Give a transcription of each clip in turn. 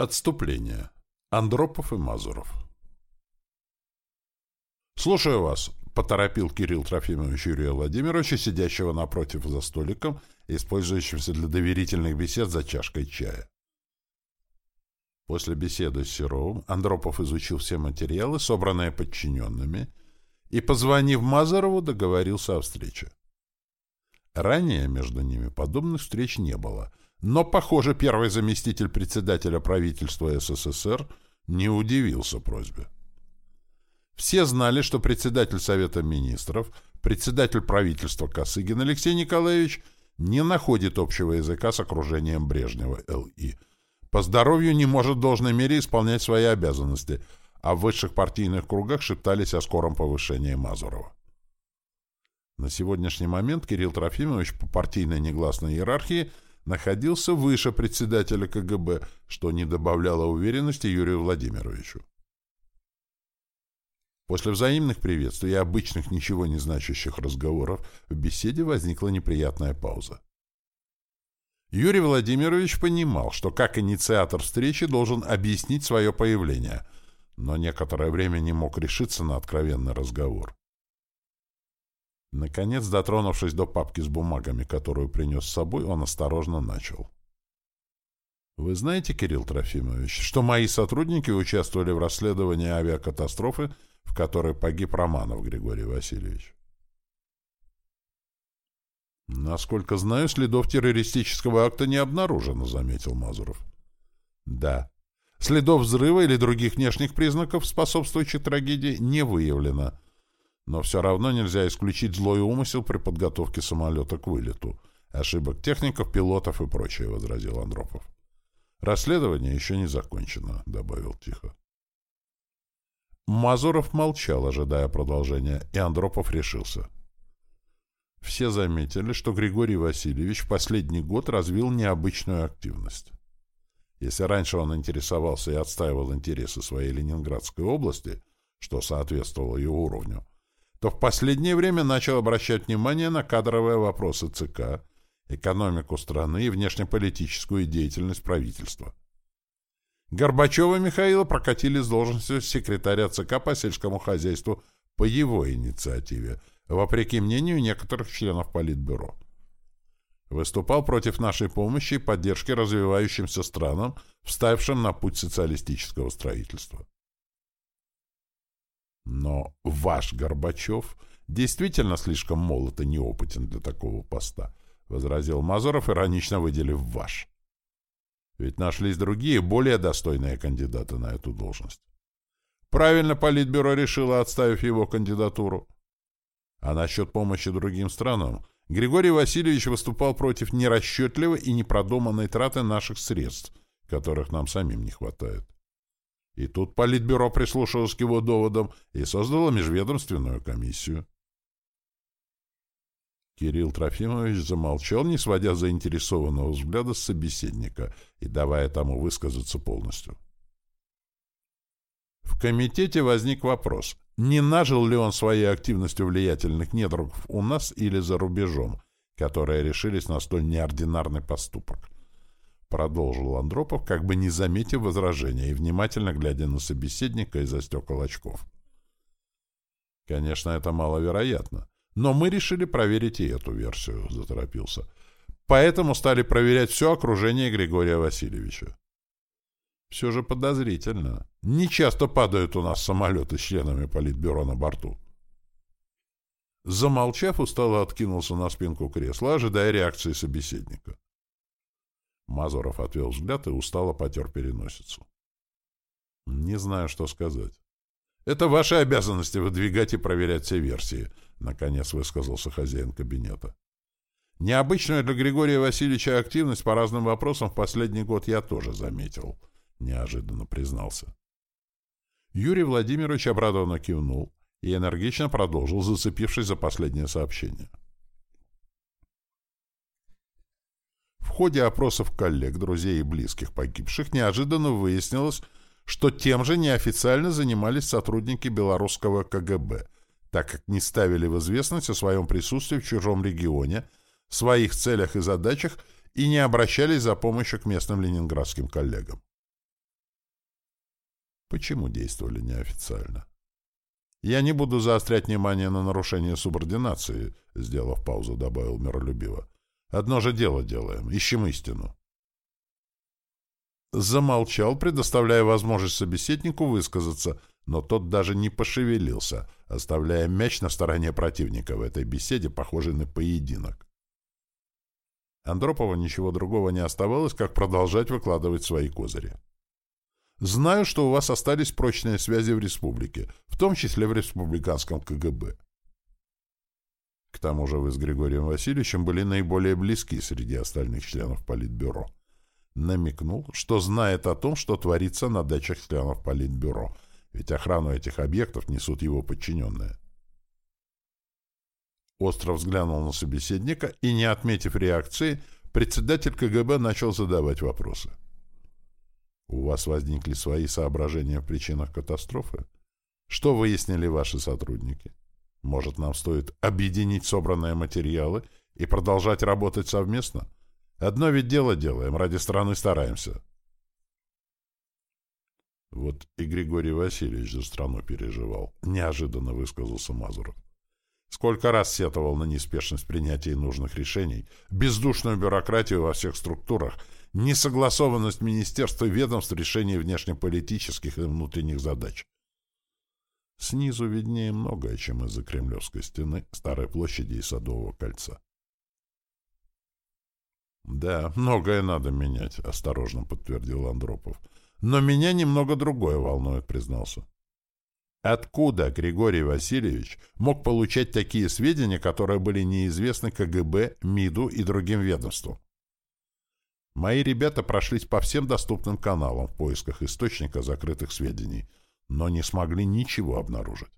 Отступление. Андропов и Мазуров. «Слушаю вас», — поторопил Кирилл Трофимович Юрия Владимировича, сидящего напротив за столиком, использующимся для доверительных бесед за чашкой чая. После беседы с Серовым Андропов изучил все материалы, собранные подчиненными, и, позвонив Мазарову, договорился о встрече. Ранее между ними подобных встреч не было, но, похоже, первый заместитель председателя правительства СССР не удивился просьбе. Все знали, что председатель Совета Министров, председатель правительства Косыгин Алексей Николаевич не находит общего языка с окружением Брежнева Л.И. По здоровью не может в должной мере исполнять свои обязанности, а в высших партийных кругах шептались о скором повышении Мазурова. На сегодняшний момент Кирилл Трофимович по партийной негласной иерархии находился выше председателя КГБ, что не добавляло уверенности Юрию Владимировичу. После взаимных приветствий и обычных ничего не значащих разговоров в беседе возникла неприятная пауза. Юрий Владимирович понимал, что как инициатор встречи должен объяснить свое появление, но некоторое время не мог решиться на откровенный разговор. Наконец, дотронувшись до папки с бумагами, которую принес с собой, он осторожно начал. «Вы знаете, Кирилл Трофимович, что мои сотрудники участвовали в расследовании авиакатастрофы, в которой погиб Романов Григорий Васильевич?» «Насколько знаю, следов террористического акта не обнаружено», — заметил Мазуров. «Да. Следов взрыва или других внешних признаков, способствующих трагедии, не выявлено», но все равно нельзя исключить злой умысел при подготовке самолета к вылету. Ошибок техников, пилотов и прочее, — возразил Андропов. Расследование еще не закончено, — добавил тихо. Мазуров молчал, ожидая продолжения, и Андропов решился. Все заметили, что Григорий Васильевич в последний год развил необычную активность. Если раньше он интересовался и отстаивал интересы своей Ленинградской области, что соответствовало его уровню, то в последнее время начал обращать внимание на кадровые вопросы ЦК, экономику страны и внешнеполитическую деятельность правительства. Горбачева Михаила прокатили с должности секретаря ЦК по сельскому хозяйству по его инициативе, вопреки мнению некоторых членов Политбюро. Выступал против нашей помощи и поддержки развивающимся странам, вставшим на путь социалистического строительства. Но ваш Горбачев действительно слишком молод и неопытен для такого поста, — возразил Мазуров, иронично выделив ваш. Ведь нашлись другие, более достойные кандидаты на эту должность. Правильно Политбюро решило, отставив его кандидатуру. А насчет помощи другим странам Григорий Васильевич выступал против нерасчетливой и непродуманной траты наших средств, которых нам самим не хватает. И тут Политбюро прислушалось к его доводам и создало межведомственную комиссию. Кирилл Трофимович замолчал, не сводя заинтересованного взгляда с собеседника и давая тому высказаться полностью. В комитете возник вопрос, не нажил ли он своей активностью влиятельных недругов у нас или за рубежом, которые решились на столь неординарный поступок. Продолжил Андропов, как бы не заметив возражения и внимательно глядя на собеседника из-за стекол очков. Конечно, это маловероятно. Но мы решили проверить и эту версию, заторопился. Поэтому стали проверять все окружение Григория Васильевича. Все же подозрительно. Не часто падают у нас самолеты с членами политбюро на борту. Замолчав, устало откинулся на спинку кресла, ожидая реакции собеседника. Мазуров отвел взгляд и устало потер переносицу. «Не знаю, что сказать». «Это ваши обязанности выдвигать и проверять все версии», — наконец высказался хозяин кабинета. «Необычную для Григория Васильевича активность по разным вопросам в последний год я тоже заметил», — неожиданно признался. Юрий Владимирович обрадованно кивнул и энергично продолжил, зацепившись за последнее сообщение. Ходе опросов коллег, друзей и близких погибших неожиданно выяснилось, что тем же неофициально занимались сотрудники белорусского КГБ, так как не ставили в известность о своем присутствии в чужом регионе, своих целях и задачах и не обращались за помощью к местным ленинградским коллегам. Почему действовали неофициально? Я не буду заострять внимание на нарушение субординации, сделав паузу, добавил миролюбиво. Одно же дело делаем, ищем истину. Замолчал, предоставляя возможность собеседнику высказаться, но тот даже не пошевелился, оставляя мяч на стороне противника в этой беседе, похожей на поединок. Андропова ничего другого не оставалось, как продолжать выкладывать свои козыри. Знаю, что у вас остались прочные связи в республике, в том числе в республиканском КГБ. К тому же вы с Григорием Васильевичем были наиболее близки среди остальных членов Политбюро. Намекнул, что знает о том, что творится на дачах членов Политбюро, ведь охрану этих объектов несут его подчиненные. Остров взглянул на собеседника и, не отметив реакции, председатель КГБ начал задавать вопросы. У вас возникли свои соображения в причинах катастрофы? Что выяснили ваши сотрудники? Может, нам стоит объединить собранные материалы и продолжать работать совместно? Одно ведь дело делаем, ради страны стараемся. Вот и Григорий Васильевич за страну переживал. Неожиданно высказался Мазуров. Сколько раз сетовал на неспешность принятия нужных решений, бездушную бюрократию во всех структурах — несогласованность министерства и ведомств в решении внешнеполитических и внутренних задач. Снизу виднее многое, чем из-за Кремлевской стены, Старой площади и Садового кольца. «Да, многое надо менять», — осторожно подтвердил Андропов. «Но меня немного другое волнует», — признался. Откуда Григорий Васильевич мог получать такие сведения, которые были неизвестны КГБ, МИДу и другим ведомствам? Мои ребята прошлись по всем доступным каналам в поисках источника закрытых сведений, но не смогли ничего обнаружить.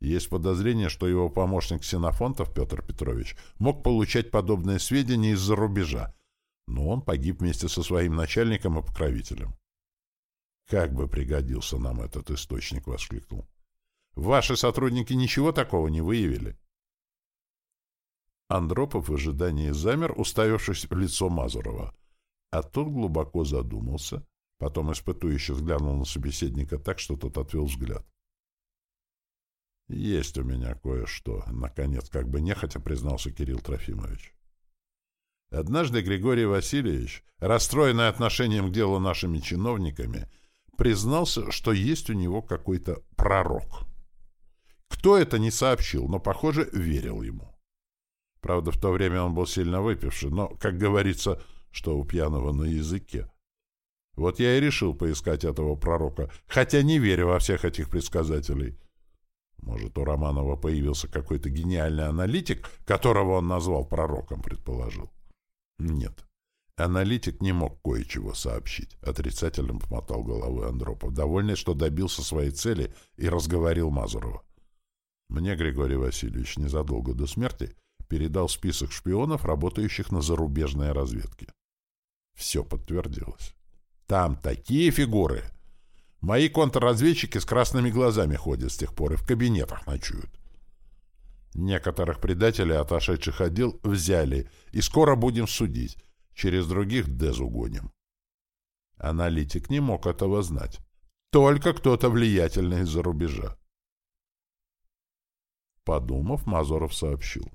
Есть подозрение, что его помощник Ксенофонтов Петр Петрович мог получать подобные сведения из-за рубежа, но он погиб вместе со своим начальником и покровителем. «Как бы пригодился нам этот источник!» — воскликнул. «Ваши сотрудники ничего такого не выявили?» Андропов в ожидании замер, уставившись в лицо Мазурова. А тот глубоко задумался, потом испытующе взглянул на собеседника так, что тот отвел взгляд. «Есть у меня кое-что», — наконец, как бы нехотя признался Кирилл Трофимович. Однажды Григорий Васильевич, расстроенный отношением к делу нашими чиновниками, признался, что есть у него какой-то пророк. Кто это не сообщил, но, похоже, верил ему. Правда, в то время он был сильно выпивший, но, как говорится, что у пьяного на языке. Вот я и решил поискать этого пророка, хотя не верю во всех этих предсказателей. Может, у Романова появился какой-то гениальный аналитик, которого он назвал пророком, предположил. Нет, аналитик не мог кое-чего сообщить, отрицательно помотал головой Андропов, довольный, что добился своей цели и разговорил Мазурова. Мне, Григорий Васильевич, незадолго до смерти передал список шпионов, работающих на зарубежной разведке. Все подтвердилось. Там такие фигуры. Мои контрразведчики с красными глазами ходят с тех пор и в кабинетах ночуют. Некоторых предателей, отошедших отдел, взяли, и скоро будем судить. Через других дезу гоним. Аналитик не мог этого знать. Только кто-то влиятельный из-за рубежа. Подумав, Мазуров сообщил.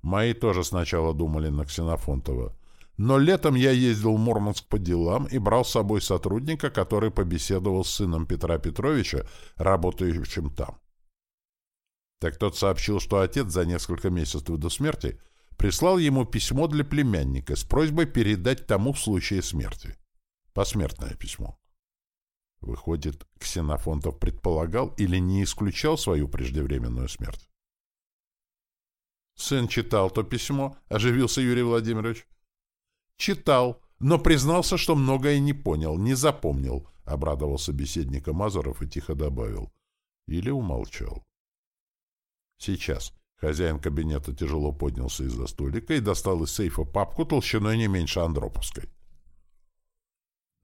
Мои тоже сначала думали на Ксенофонтова. Но летом я ездил в Мурманск по делам и брал с собой сотрудника, который побеседовал с сыном Петра Петровича, работающим там. Так тот сообщил, что отец за несколько месяцев до смерти прислал ему письмо для племянника с просьбой передать тому в случае смерти. Посмертное письмо. Выходит, Ксенофонтов предполагал или не исключал свою преждевременную смерть? Сын читал то письмо, оживился Юрий Владимирович. Читал, но признался, что многое не понял, не запомнил, обрадовал собеседника Мазуров и тихо добавил. Или умолчал. Сейчас. Хозяин кабинета тяжело поднялся из-за столика и достал из сейфа папку толщиной не меньше Андроповской.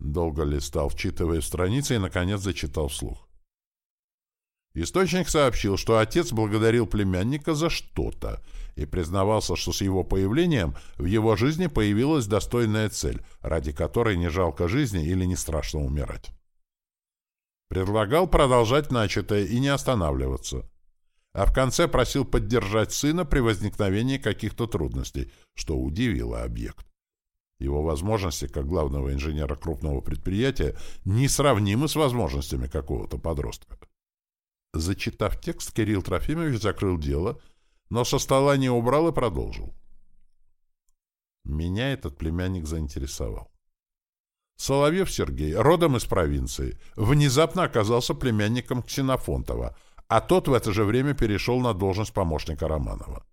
Долго листал, вчитывая страницы, и, наконец, зачитал вслух. Источник сообщил, что отец благодарил племянника за что-то и признавался, что с его появлением в его жизни появилась достойная цель, ради которой не жалко жизни или не страшно умирать. Предлагал продолжать начатое и не останавливаться. А в конце просил поддержать сына при возникновении каких-то трудностей, что удивило объект. Его возможности как главного инженера крупного предприятия несравнимы с возможностями какого-то подростка. Зачитав текст, Кирилл Трофимович закрыл дело, но со стола не убрал и продолжил. Меня этот племянник заинтересовал. Соловьев Сергей, родом из провинции, внезапно оказался племянником Ксенофонтова, а тот в это же время перешел на должность помощника Романова.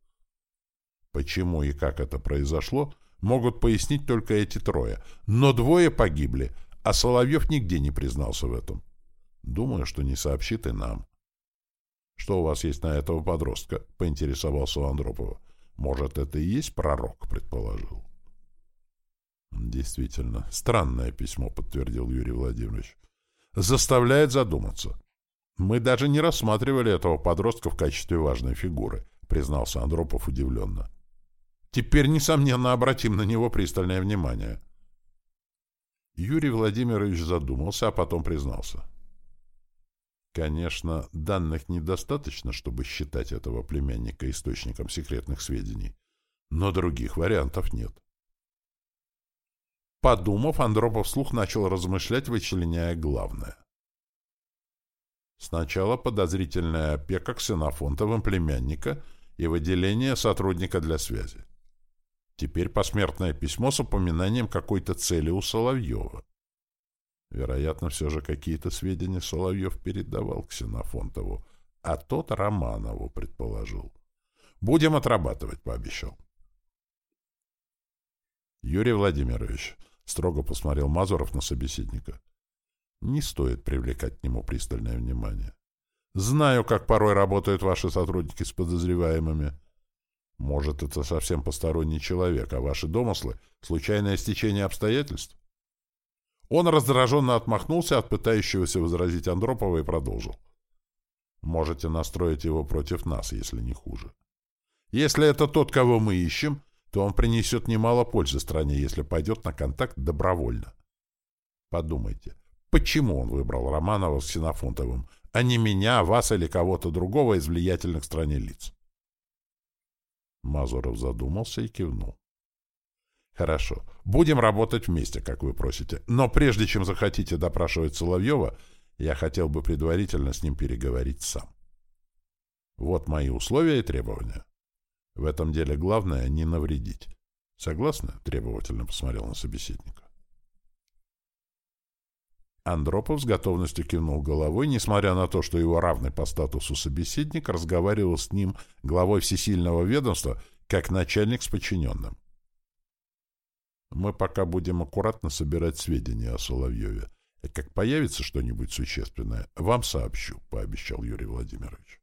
Почему и как это произошло, могут пояснить только эти трое, но двое погибли, а Соловьев нигде не признался в этом. Думаю, что не сообщит и нам. «Что у вас есть на этого подростка?» — поинтересовался у Андропова. «Может, это и есть пророк?» — предположил. Действительно, странное письмо, подтвердил Юрий Владимирович. Заставляет задуматься. Мы даже не рассматривали этого подростка в качестве важной фигуры, признался Андропов удивленно. Теперь, несомненно, обратим на него пристальное внимание. Юрий Владимирович задумался, а потом признался. Конечно, данных недостаточно, чтобы считать этого племянника источником секретных сведений, но других вариантов нет. Подумав, Андропов вслух начал размышлять, вычленяя главное. Сначала подозрительная опека ксенофонтовым племянника и выделение сотрудника для связи. Теперь посмертное письмо с упоминанием какой-то цели у Соловьева. Вероятно, все же какие-то сведения Соловьев передавал Ксенофонтову, а тот Романову предположил. «Будем отрабатывать», — пообещал. Юрий Владимирович, Строго посмотрел Мазуров на собеседника. Не стоит привлекать к нему пристальное внимание. Знаю, как порой работают ваши сотрудники с подозреваемыми. Может, это совсем посторонний человек, а ваши домыслы — случайное стечение обстоятельств? Он раздраженно отмахнулся от пытающегося возразить Андропова и продолжил. Можете настроить его против нас, если не хуже. Если это тот, кого мы ищем, то он принесет немало пользы стране, если пойдет на контакт добровольно. Подумайте, почему он выбрал Романова с Ксенофонтовым, а не меня, вас или кого-то другого из влиятельных стране лиц? Мазуров задумался и кивнул. Хорошо, будем работать вместе, как вы просите. Но прежде чем захотите допрашивать Соловьева, я хотел бы предварительно с ним переговорить сам. Вот мои условия и требования. В этом деле главное — не навредить. Согласны? — требовательно посмотрел на собеседника. Андропов с готовностью кивнул головой, несмотря на то, что его равный по статусу собеседник разговаривал с ним, главой всесильного ведомства, как начальник с подчиненным. Мы пока будем аккуратно собирать сведения о Соловьеве. Как появится что-нибудь существенное, вам сообщу, — пообещал Юрий Владимирович.